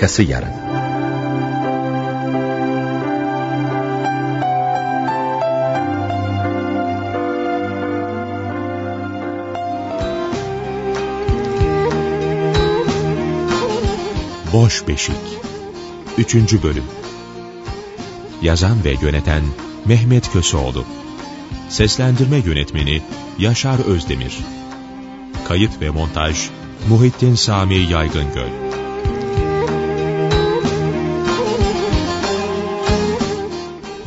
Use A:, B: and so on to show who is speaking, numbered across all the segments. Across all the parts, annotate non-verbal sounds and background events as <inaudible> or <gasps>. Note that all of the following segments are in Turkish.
A: Arkası yarın.
B: Boş Beşik 3. Bölüm Yazan ve yöneten Mehmet Köseoğlu Seslendirme Yönetmeni Yaşar Özdemir Kayıt ve Montaj Muhittin Sami Yaygıngöl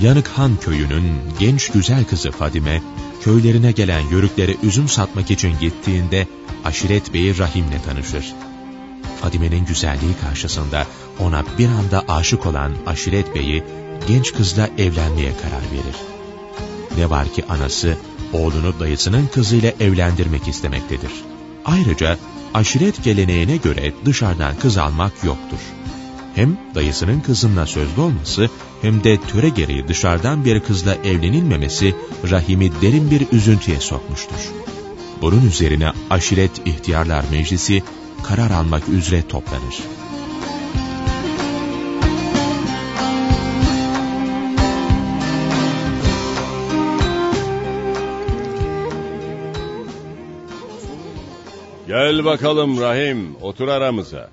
B: Yanıkhan köyünün genç güzel kızı Fadime, köylerine gelen yörüklere üzüm satmak için gittiğinde Aşiret Bey'i Rahim'le tanışır. Fadime'nin güzelliği karşısında ona bir anda aşık olan Aşiret Bey'i genç kızla evlenmeye karar verir. Ne var ki anası oğlunu dayısının kızıyla evlendirmek istemektedir. Ayrıca aşiret geleneğine göre dışarıdan kız almak yoktur. Hem dayısının kızınla sözlü olması hem de töre gereği dışarıdan bir kızla evlenilmemesi Rahim'i derin bir üzüntüye sokmuştur. Bunun üzerine aşiret ihtiyarlar meclisi karar almak üzere toplanır.
C: Gel bakalım Rahim, otur aramıza.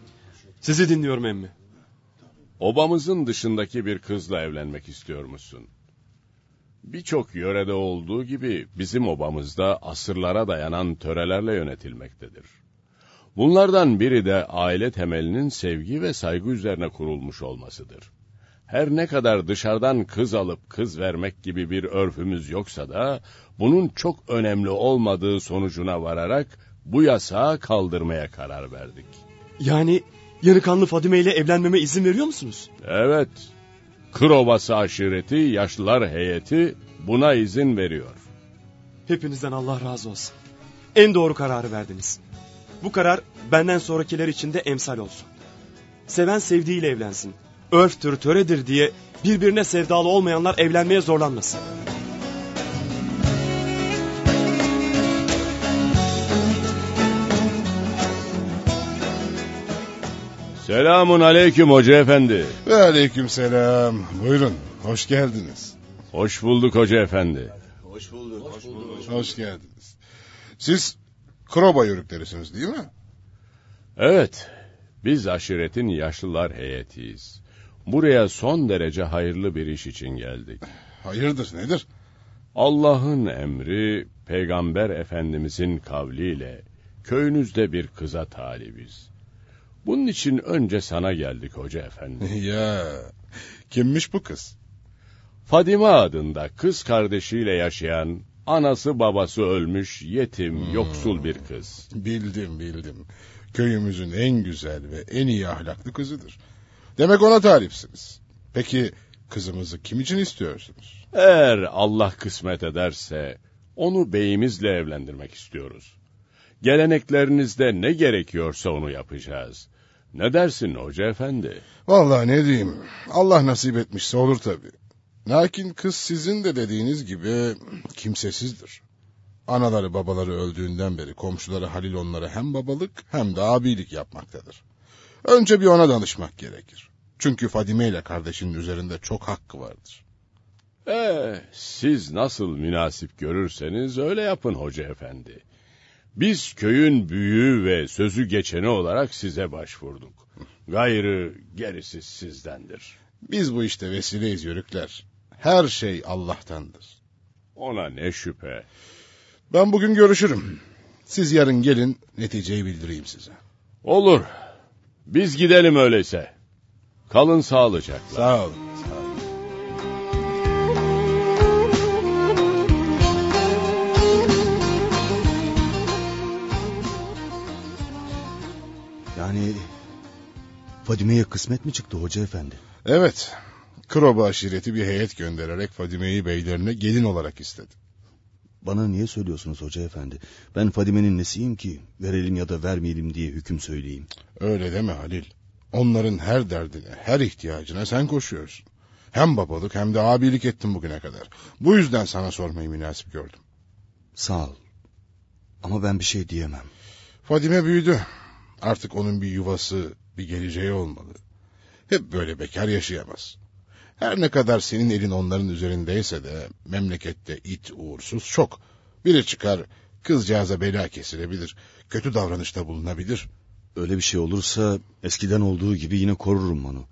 D: Sizi dinliyorum emmi.
C: Obamızın dışındaki bir kızla evlenmek istiyor musun? Birçok yörede olduğu gibi bizim obamızda asırlara dayanan törelerle yönetilmektedir. Bunlardan biri de aile temelinin sevgi ve saygı üzerine kurulmuş olmasıdır. Her ne kadar dışarıdan kız alıp kız vermek gibi bir örfümüz yoksa da, bunun çok önemli olmadığı sonucuna vararak bu yasağı kaldırmaya karar verdik.
D: Yani Yanıkanlı Fadime ile evlenmeme izin veriyor musunuz?
C: Evet, Kırovası aşireti, yaşlılar heyeti buna izin veriyor.
D: Hepinizden Allah razı olsun. En doğru kararı verdiniz. Bu karar benden sonrakiler için de emsal olsun. Seven sevdiğiyle evlensin. Örftür, töredir diye birbirine sevdalı olmayanlar evlenmeye zorlanmasın.
C: Selamun aleyküm hoca efendi.
E: Ve aleyküm selam. Buyurun, hoş geldiniz.
C: Hoş bulduk hoca efendi.
E: Hoş bulduk, hoş bulduk. Hoş geldiniz. Siz Kroba yörüklerisiniz değil mi?
C: Evet, biz aşiretin yaşlılar heyetiyiz. Buraya son derece hayırlı bir iş için geldik.
E: Hayırdır, nedir?
C: Allah'ın emri, Peygamber Efendimizin kavliyle köyünüzde bir kıza talibiz. Bunun için önce sana geldik hoca efendi. <laughs>
E: ya, kimmiş bu kız?
C: Fadime adında kız kardeşiyle yaşayan, anası babası ölmüş, yetim, hmm. yoksul bir kız.
E: Bildim, bildim. Köyümüzün en güzel ve en iyi ahlaklı kızıdır. Demek ona talipsiniz. Peki kızımızı kim için istiyorsunuz?
C: Eğer Allah kısmet ederse onu beyimizle evlendirmek istiyoruz. Geleneklerinizde ne gerekiyorsa onu yapacağız. Ne dersin hoca efendi?
E: Vallahi ne diyeyim. Allah nasip etmişse olur tabii. Lakin kız sizin de dediğiniz gibi kimsesizdir. Anaları babaları öldüğünden beri komşuları Halil onlara hem babalık hem de abilik yapmaktadır. Önce bir ona danışmak gerekir. Çünkü Fadime ile kardeşinin üzerinde çok hakkı vardır.
C: Ee, siz nasıl münasip görürseniz öyle yapın hoca efendi. Biz köyün büyüğü ve sözü geçeni olarak size başvurduk. Gayrı gerisi sizdendir.
E: Biz bu işte vesileyiz yörükler. Her şey Allah'tandır.
C: Ona ne şüphe.
E: Ben bugün görüşürüm. Siz yarın gelin neticeyi bildireyim size.
C: Olur. Biz gidelim öyleyse. Kalın sağlıcakla.
E: Sağ olun. Sağ olun.
F: Yani Fadime'ye kısmet mi çıktı hoca efendi?
E: Evet. Kroba aşireti bir heyet göndererek Fadime'yi beylerine gelin olarak istedi.
F: Bana niye söylüyorsunuz hoca efendi? Ben Fadime'nin nesiyim ki verelim ya da vermeyelim diye hüküm söyleyeyim.
E: Öyle deme Halil. Onların her derdine, her ihtiyacına sen koşuyorsun. Hem babalık hem de abilik ettin bugüne kadar. Bu yüzden sana sormayı münasip gördüm.
F: Sağ ol. Ama ben bir şey diyemem.
E: Fadime büyüdü. Artık onun bir yuvası, bir geleceği olmalı. hep böyle bekar yaşayamaz. Her ne kadar senin elin onların üzerindeyse de memlekette it uğursuz çok. Biri çıkar kızcağıza bela kesilebilir, kötü davranışta bulunabilir.
F: Öyle bir şey olursa eskiden olduğu gibi yine korurum onu.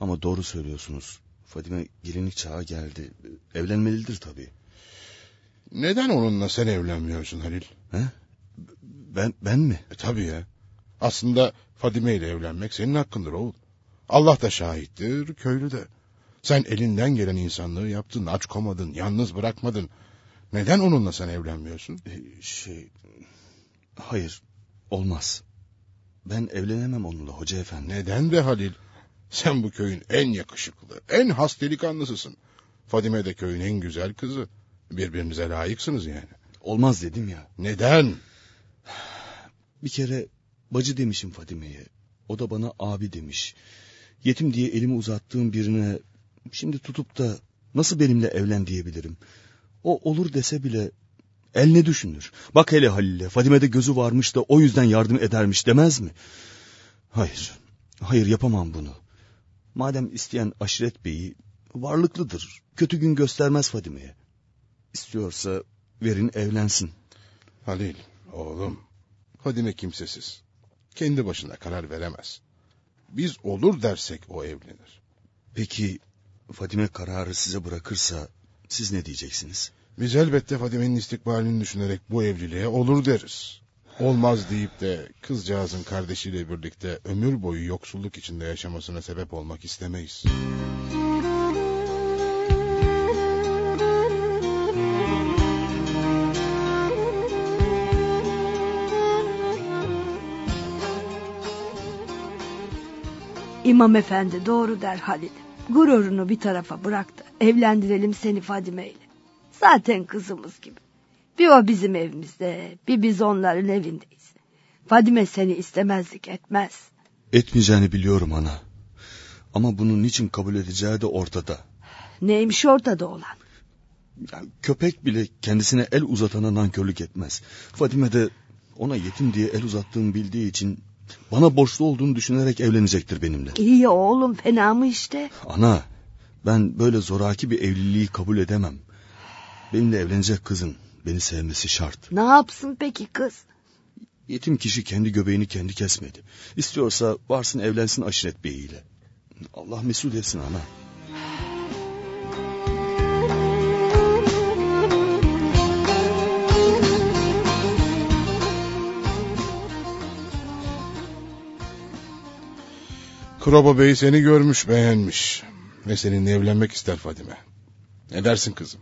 F: Ama doğru söylüyorsunuz. Fadime gelinlik çağı geldi. Evlenmelidir tabii.
E: Neden onunla sen evlenmiyorsun Halil?
F: He? Ben, ben mi?
E: E, tabii ya. Aslında Fadime ile evlenmek senin hakkındır oğul. Allah da şahittir, köylü de. Sen elinden gelen insanlığı yaptın, aç komadın, yalnız bırakmadın. Neden onunla sen evlenmiyorsun?
F: Ee, şey... Hayır, olmaz. Ben evlenemem onunla hoca efendi.
E: Neden be Halil? Sen bu köyün en yakışıklı, en has delikanlısısın. Fadime de köyün en güzel kızı. Birbirinize layıksınız yani.
F: Olmaz dedim ya.
E: Neden?
F: Bir kere bacı demişim Fadime'ye. O da bana abi demiş. Yetim diye elimi uzattığım birine şimdi tutup da nasıl benimle evlen diyebilirim? O olur dese bile el ne düşünür? Bak hele Halil'e Fadime'de gözü varmış da o yüzden yardım edermiş demez mi? Hayır, hayır yapamam bunu. Madem isteyen aşiret beyi varlıklıdır. Kötü gün göstermez Fadime'ye. İstiyorsa verin evlensin.
E: Halil, oğlum. Fadime kimsesiz. Kendi başına karar veremez. Biz olur dersek o evlenir.
F: Peki Fadime kararı size bırakırsa siz ne diyeceksiniz?
E: Biz elbette Fadime'nin istikbalini düşünerek bu evliliğe olur deriz. Olmaz deyip de kızcağızın kardeşiyle birlikte ömür boyu yoksulluk içinde yaşamasına sebep olmak istemeyiz.
A: İmam efendi doğru der Halil. Gururunu bir tarafa bırak da evlendirelim seni Fadime ile. Zaten kızımız gibi. Bir o bizim evimizde, bir biz onların evindeyiz. Fadime seni istemezlik etmez.
F: Etmeyeceğini biliyorum ana. Ama bunun niçin kabul edeceği de ortada.
A: Neymiş ortada olan?
F: Ya, köpek bile kendisine el uzatana nankörlük etmez. Fadime de ona yetim diye el uzattığımı bildiği için bana borçlu olduğunu düşünerek evlenecektir benimle.
A: İyi ya oğlum fena mı işte?
F: Ana ben böyle zoraki bir evliliği kabul edemem. Benimle evlenecek kızın beni sevmesi şart.
A: Ne yapsın peki kız?
F: Yetim kişi kendi göbeğini kendi kesmedi. İstiyorsa varsın evlensin aşiret beyiyle. Allah mesut etsin ana.
E: Kroba Bey seni görmüş, beğenmiş. Ve seninle evlenmek ister Fadime. Ne dersin kızım?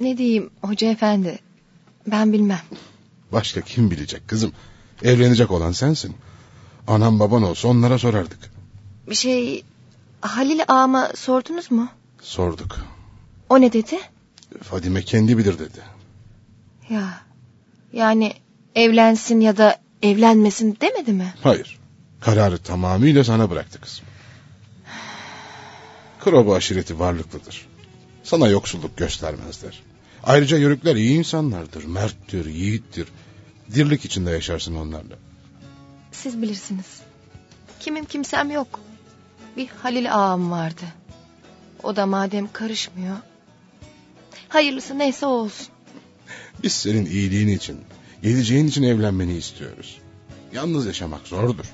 G: Ne diyeyim hoca efendi? Ben bilmem.
E: Başka kim bilecek kızım? Evlenecek olan sensin. Anam baban olsa onlara sorardık.
G: Bir şey Halil ağama sordunuz mu?
E: Sorduk.
G: O ne dedi?
E: Fadime kendi bilir dedi.
G: Ya yani evlensin ya da evlenmesin demedi mi?
E: Hayır. Kararı tamamıyla sana bıraktı kızım. Kroba aşireti varlıklıdır. Sana yoksulluk göstermezler. Ayrıca yörükler iyi insanlardır, merttir, yiğittir. Dirlik içinde yaşarsın onlarla.
G: Siz bilirsiniz. Kimim kimsem yok. Bir Halil ağam vardı. O da madem karışmıyor. Hayırlısı neyse o olsun.
E: Biz senin iyiliğin için, geleceğin için evlenmeni istiyoruz. Yalnız yaşamak zordur.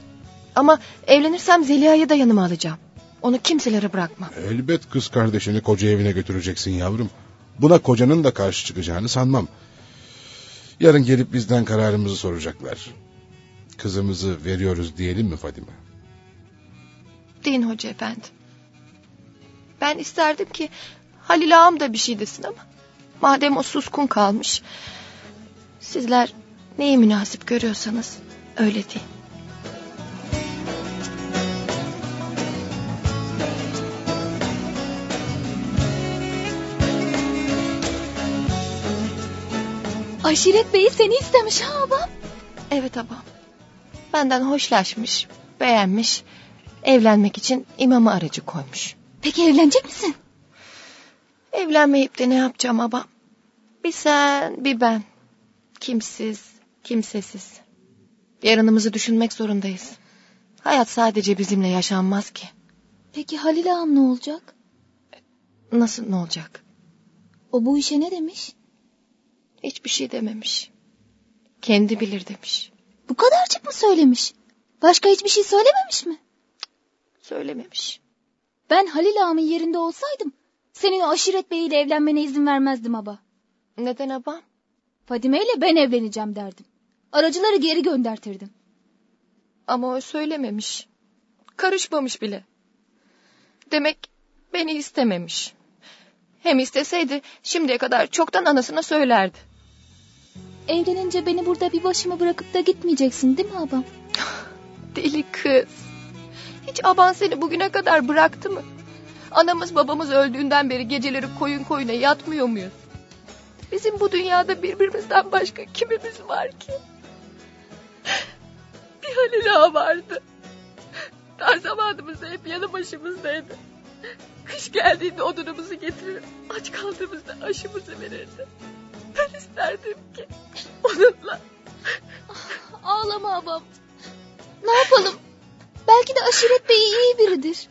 G: Ama evlenirsem Zeliha'yı da yanıma alacağım. Onu kimselere bırakmam.
E: Elbet kız kardeşini koca evine götüreceksin yavrum. Buna kocanın da karşı çıkacağını sanmam. Yarın gelip bizden kararımızı soracaklar. Kızımızı veriyoruz diyelim mi Fadime?
G: Deyin hoca efendi. Ben isterdim ki Halil ağam da bir şey desin ama... ...madem o suskun kalmış... ...sizler neyi münasip görüyorsanız öyle deyin.
H: Aşiret beyi seni istemiş ha abam.
G: Evet abam. Benden hoşlaşmış, beğenmiş. Evlenmek için imamı aracı koymuş.
H: Peki evlenecek misin?
G: Evlenmeyip de ne yapacağım abam? Bir sen, bir ben. Kimsiz, kimsesiz. Yarınımızı düşünmek zorundayız. Hayat sadece bizimle yaşanmaz ki.
H: Peki Halil ağam ne olacak?
G: Nasıl ne olacak?
H: O bu işe ne demiş?
G: Hiçbir şey dememiş. Kendi bilir demiş.
H: Bu kadarcık mı söylemiş? Başka hiçbir şey söylememiş mi?
G: Söylememiş.
H: Ben Halil ağamın yerinde olsaydım senin o aşiret beyiyle evlenmene izin vermezdim aba.
G: Neden abam?
H: Fadime ile ben evleneceğim derdim. Aracıları geri göndertirdim.
G: Ama o söylememiş. Karışmamış bile. Demek beni istememiş. Hem isteseydi şimdiye kadar çoktan anasına söylerdi.
H: Evlenince beni burada bir başıma bırakıp da gitmeyeceksin değil mi abam? <laughs>
G: Deli kız. Hiç aban seni bugüne kadar bıraktı mı? Anamız babamız öldüğünden beri geceleri koyun koyuna yatmıyor muyuz? Bizim bu dünyada birbirimizden başka kimimiz var ki? <gasps> Bir Halil ağa vardı. Dar zamanımızda hep yanı başımızdaydı. Kış geldiğinde odunumuzu getirir, aç kaldığımızda aşımızı verirdi. Ben isterdim ki onunla
H: Ağlama abam. Ne yapalım? Belki de aşiret beyi iyi biridir.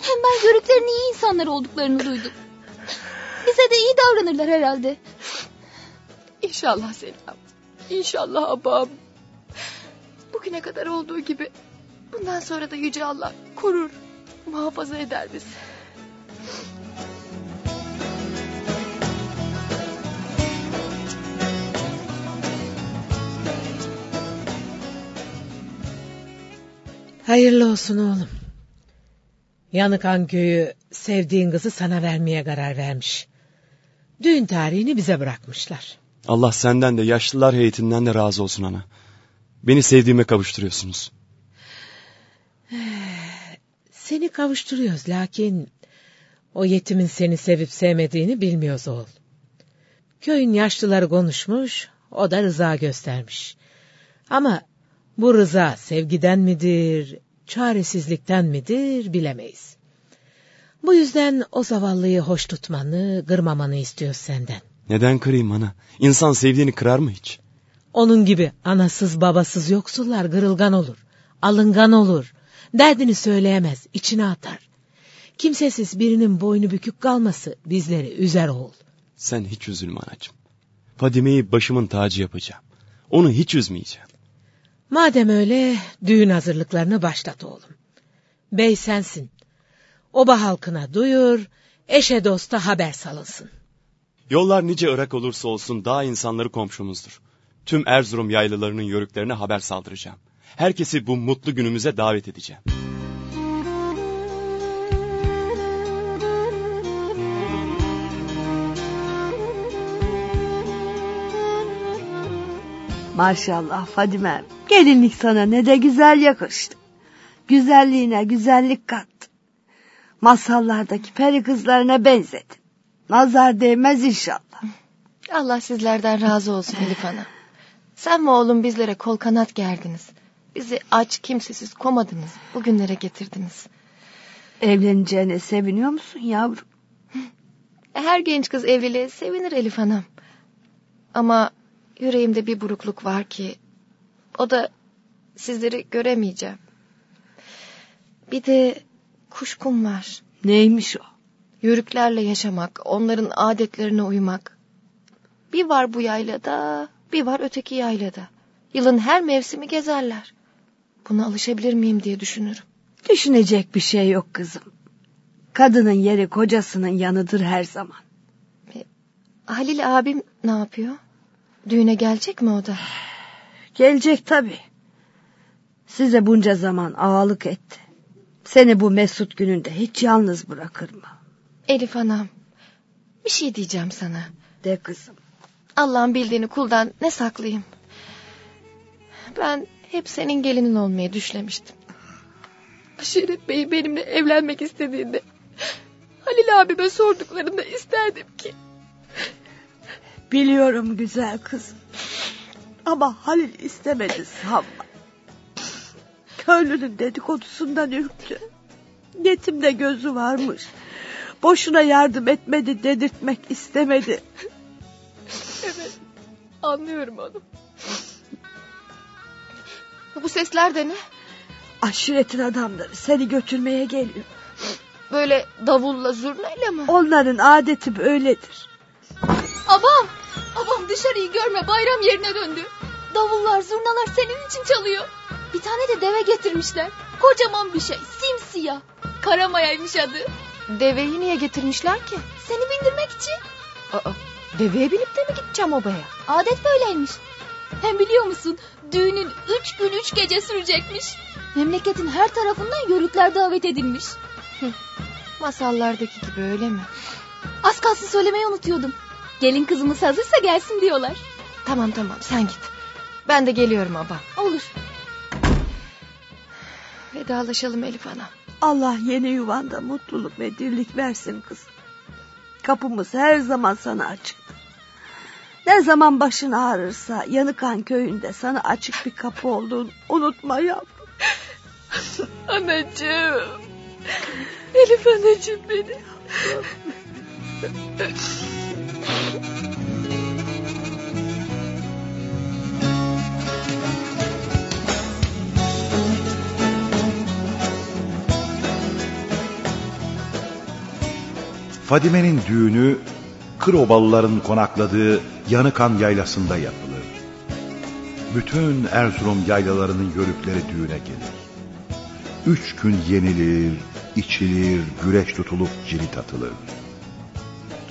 H: Hem ben yörüklerin iyi insanlar olduklarını duydum. Bize de iyi davranırlar herhalde.
G: İnşallah Selam. İnşallah abam. Bugüne kadar olduğu gibi bundan sonra da Yüce Allah korur, muhafaza eder bizi.
I: Hayırlı olsun oğlum. Yanıkan köyü sevdiğin kızı sana vermeye karar vermiş. Düğün tarihini bize bırakmışlar.
D: Allah senden de yaşlılar heyetinden de razı olsun ana. Beni sevdiğime kavuşturuyorsunuz. <sighs>
I: Seni kavuşturuyoruz lakin o yetimin seni sevip sevmediğini bilmiyoruz oğul. Köyün yaşlıları konuşmuş, o da rıza göstermiş. Ama bu rıza sevgiden midir, çaresizlikten midir bilemeyiz. Bu yüzden o zavallıyı hoş tutmanı, kırmamanı istiyoruz senden.
D: Neden kırayım ana? İnsan sevdiğini kırar mı hiç?
I: Onun gibi anasız babasız yoksullar kırılgan olur, alıngan olur. Derdini söyleyemez, içine atar. Kimsesiz birinin boynu bükük kalması bizleri üzer oğul.
D: Sen hiç üzülme anacığım. Fadime'yi başımın tacı yapacağım. Onu hiç üzmeyeceğim.
I: Madem öyle düğün hazırlıklarını başlat oğlum. Bey sensin. Oba halkına duyur, eşe dosta haber salınsın.
D: Yollar nice ırak olursa olsun dağ insanları komşumuzdur. Tüm Erzurum yaylılarının yörüklerine haber saldıracağım. Herkesi bu mutlu günümüze davet edeceğim.
A: Maşallah Fadime. Gelinlik sana ne de güzel yakıştı. Güzelliğine güzellik kattı. Masallardaki peri kızlarına benzedin. Nazar değmez inşallah.
G: Allah sizlerden razı olsun Elif Hanım. Sen ve oğlum bizlere kol kanat gerdiniz. Bizi aç kimsesiz komadınız. Bugünlere getirdiniz.
A: Evleneceğine seviniyor musun yavrum?
G: Her genç kız evliliğe sevinir Elif Hanım. Ama yüreğimde bir burukluk var ki... ...o da sizleri göremeyeceğim. Bir de kuşkum var.
A: Neymiş o?
G: Yörüklerle yaşamak, onların adetlerine uymak. Bir var bu yaylada, bir var öteki yaylada. Yılın her mevsimi gezerler. Buna alışabilir miyim diye düşünürüm.
A: Düşünecek bir şey yok kızım. Kadının yeri kocasının yanıdır her zaman.
G: Halil abim ne yapıyor? Düğüne gelecek mi o da?
A: Gelecek tabii. Size bunca zaman ağalık etti. Seni bu mesut gününde hiç yalnız bırakır mı?
G: Elif anam, bir şey diyeceğim sana.
A: De kızım.
G: Allah'ın bildiğini kuldan ne saklayayım? Ben hep senin gelinin olmayı düşlemiştim. Aşiret Bey benimle evlenmek istediğinde... Halil abime sorduklarında isterdim ki...
A: Biliyorum güzel kızım. Ama Halil istemedi sanma. Köylünün dedikodusundan ürktü. Yetimde gözü varmış. Boşuna yardım etmedi dedirtmek istemedi.
G: Evet anlıyorum onu. Bu sesler de ne?
A: Aşiretin adamları seni götürmeye geliyor.
G: Böyle davulla zurnayla mı?
A: Onların adeti böyledir.
H: Abam! Abam dışarıyı görme bayram yerine döndü. Davullar, zurnalar senin için çalıyor. Bir tane de deve getirmişler. Kocaman bir şey, simsiyah. Karamaya'ymış adı.
G: Deveyi niye getirmişler ki?
H: Seni bindirmek için.
G: Aa, deveye binip de mi gideceğim obaya?
H: Adet böyleymiş. Hem biliyor musun düğünün üç gün üç gece sürecekmiş. Memleketin her tarafından yörükler davet edilmiş.
G: Masallardaki gibi öyle mi?
H: Az kalsın söylemeyi unutuyordum. Gelin kızımız hazırsa gelsin diyorlar.
G: Tamam tamam sen git. Ben de geliyorum abla.
H: Olur.
G: Vedalaşalım Elif Ana.
A: Allah yeni yuvanda mutluluk ve dirlik versin kızım. Kapımız her zaman sana açıktır. Ne zaman başın ağrırsa Yanıkan köyünde sana açık bir kapı olduğunu unutma yavrum. <laughs>
G: Anacığım. Elif anacığım benim.
J: Fadime'nin düğünü Kırobalıların konakladığı Yanıkan Yaylası'nda yapılır. Bütün Erzurum yaylalarının yörükleri düğüne gelir. Üç gün yenilir, içilir, güreş tutulup cirit atılır.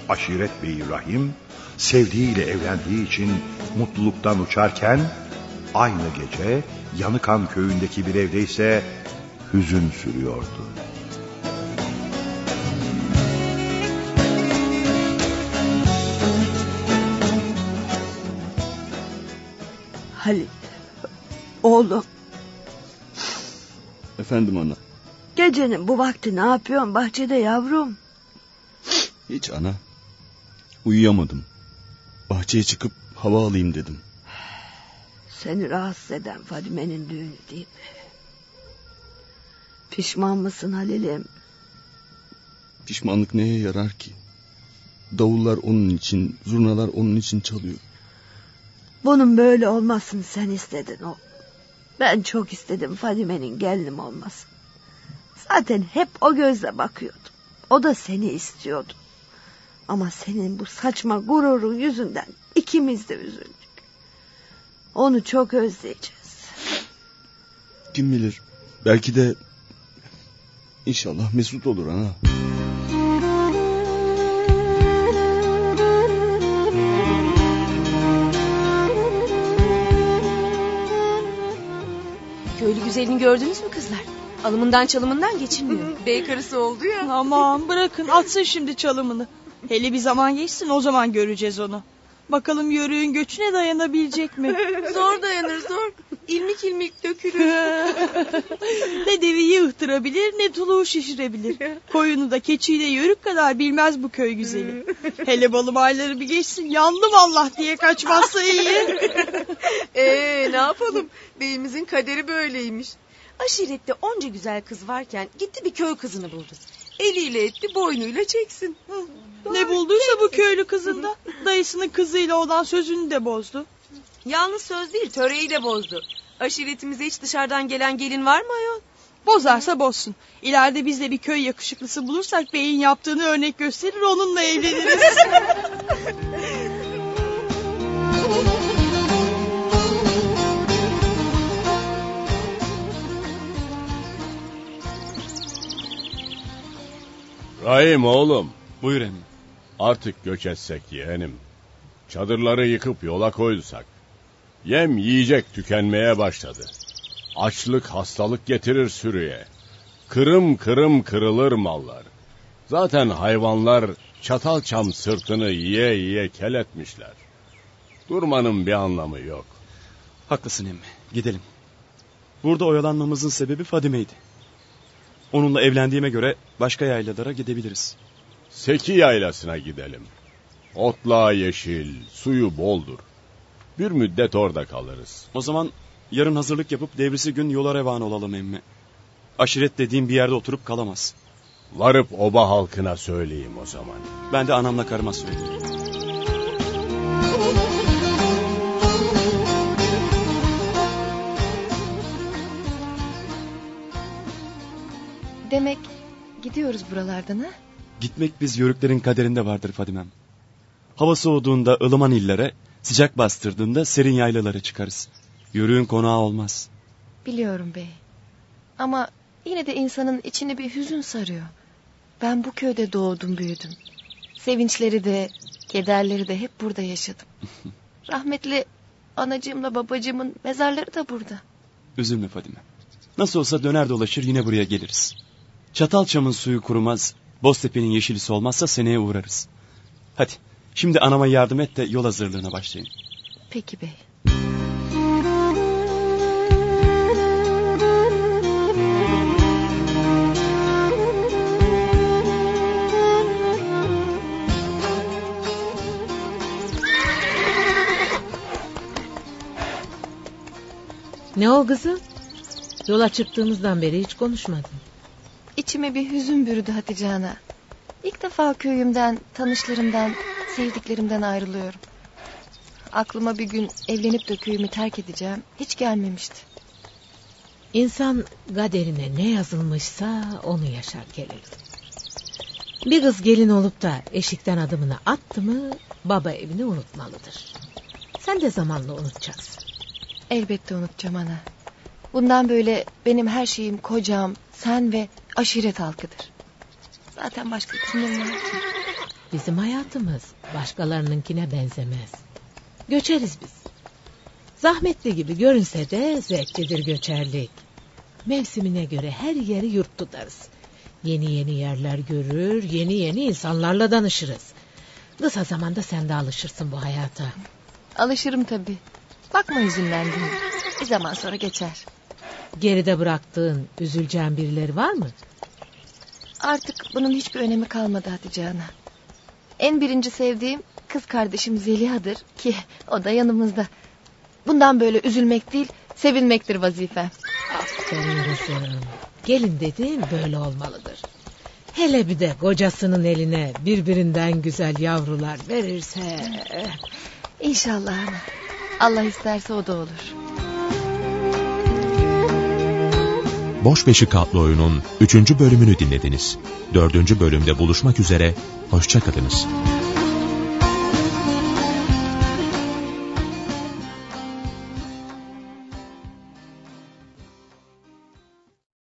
J: Aşiret Beyi Rahim, sevdiğiyle evlendiği için mutluluktan uçarken, aynı gece Yanıkan köyündeki bir evde ise hüzün sürüyordu.
A: Halil. Oğlum
F: Efendim ana.
A: gecenin bu vakti ne yapıyorsun bahçede yavrum?
F: Hiç ana. Uyuyamadım. Bahçeye çıkıp hava alayım dedim.
A: Seni rahatsız eden Fadime'nin düğünü değil mi? Pişman mısın Halil'im?
F: Pişmanlık neye yarar ki? Davullar onun için, zurnalar onun için çalıyor.
A: Bunun böyle olmasını sen istedin o. Ben çok istedim Fadime'nin gelinim olmasın. Zaten hep o gözle bakıyordum. O da seni istiyordu. Ama senin bu saçma gururun yüzünden ikimiz de üzüldük. Onu çok özleyeceğiz.
F: Kim bilir? Belki de inşallah mesut olur ana.
K: Köylü güzelini gördünüz mü kızlar? Alımından çalımından geçinmiyor. <laughs> Bey karısı oldu ya.
L: Aman bırakın atsın şimdi çalımını. Hele bir zaman geçsin o zaman göreceğiz onu. Bakalım yörüğün göçüne dayanabilecek mi? <laughs>
K: Zor dayanır zor. İlmik ilmik dökülür. <laughs>
L: ne deveyi ıhtırabilir ne tuluğu şişirebilir. Koyunu da keçiyi de yörük kadar bilmez bu köy güzeli. Hele balım ayları bir geçsin yandım Allah diye kaçmazsa iyi.
K: Ne yapalım? Beyimizin kaderi böyleymiş. Aşirette onca güzel kız varken gitti bir köy kızını buldu. Eliyle etti boynuyla çeksin.
L: Ne bulduysa bu köylü kızında dayısının kızıyla olan sözünü de bozdu.
K: Yalnız söz değil töreyi de bozdu. Aşiretimize hiç dışarıdan gelen gelin var mı ayol?
L: Bozarsa bozsun. İleride biz de bir köy yakışıklısı bulursak beyin yaptığını örnek gösterir onunla evleniriz. <laughs>
C: Rahim oğlum,
D: Buyur emmi.
C: artık göç etsek yeğenim. Çadırları yıkıp yola koydusak. Yem yiyecek tükenmeye başladı. Açlık hastalık getirir sürüye. Kırım kırım kırılır mallar. Zaten hayvanlar çatal çam sırtını yiye yiye kel etmişler. Durmanın bir anlamı yok.
D: Haklısın emmi. Gidelim. Burada oyalanmamızın sebebi Fadime'ydi. Onunla evlendiğime göre başka yaylalara gidebiliriz.
C: Seki yaylasına gidelim. Otla yeşil, suyu boldur. Bir müddet orada kalırız.
D: O zaman yarın hazırlık yapıp devrisi gün yola revan olalım emmi. Aşiret dediğim bir yerde oturup kalamaz.
C: Varıp oba halkına söyleyeyim o zaman.
D: Ben de anamla karıma söyleyeyim.
G: Gidiyoruz buralardan ha?
D: Gitmek biz yörüklerin kaderinde vardır Fadimem. Hava soğuduğunda ılıman illere, sıcak bastırdığında serin yaylalara çıkarız. Yörüğün konağı olmaz.
G: Biliyorum bey. Ama yine de insanın içini bir hüzün sarıyor. Ben bu köyde doğdum büyüdüm. Sevinçleri de, kederleri de hep burada yaşadım. <laughs> Rahmetli anacığımla babacığımın mezarları da burada.
D: Üzülme Fadime. Nasıl olsa döner dolaşır yine buraya geliriz. Çatalçam'ın suyu kurumaz, Boztepe'nin yeşili solmazsa seneye uğrarız. Hadi şimdi anama yardım et de yol hazırlığına başlayın.
G: Peki bey.
I: Ne o kızım? Yola çıktığımızdan beri hiç konuşmadın.
G: İçime bir hüzün bürüdü Hatice Ana. İlk defa köyümden, tanışlarımdan, sevdiklerimden ayrılıyorum. Aklıma bir gün evlenip de köyümü terk edeceğim hiç gelmemişti.
I: İnsan kaderine ne yazılmışsa onu yaşar gelir. Bir kız gelin olup da eşikten adımını attı mı baba evini unutmalıdır. Sen de zamanla unutacaksın.
G: Elbette unutacağım ana. Bundan böyle benim her şeyim kocam, sen ve aşiret halkıdır. Zaten başka kimim var ki?
I: Bizim hayatımız başkalarınınkine benzemez. Göçeriz biz. Zahmetli gibi görünse de zevklidir göçerlik. Mevsimine göre her yeri yurt tutarız. Yeni yeni yerler görür, yeni yeni insanlarla danışırız. Kısa zamanda sen de alışırsın bu hayata.
G: Alışırım tabii. Bakma hüzünlendiğim. Bir zaman sonra geçer.
I: Geride bıraktığın, üzüleceğin birileri var mı?
G: Artık bunun hiçbir önemi kalmadı Hatice Ana. En birinci sevdiğim kız kardeşim Zeliha'dır ki o da yanımızda. Bundan böyle üzülmek değil, sevinmektir vazifem.
I: Aferin kızım. Gelin dediğin böyle olmalıdır. Hele bir de kocasının eline birbirinden güzel yavrular verirse...
G: İnşallah ana. Allah isterse o da olur.
B: Boş Beşik adlı oyunun 3. bölümünü dinlediniz. 4. bölümde buluşmak üzere, hoşçakalınız.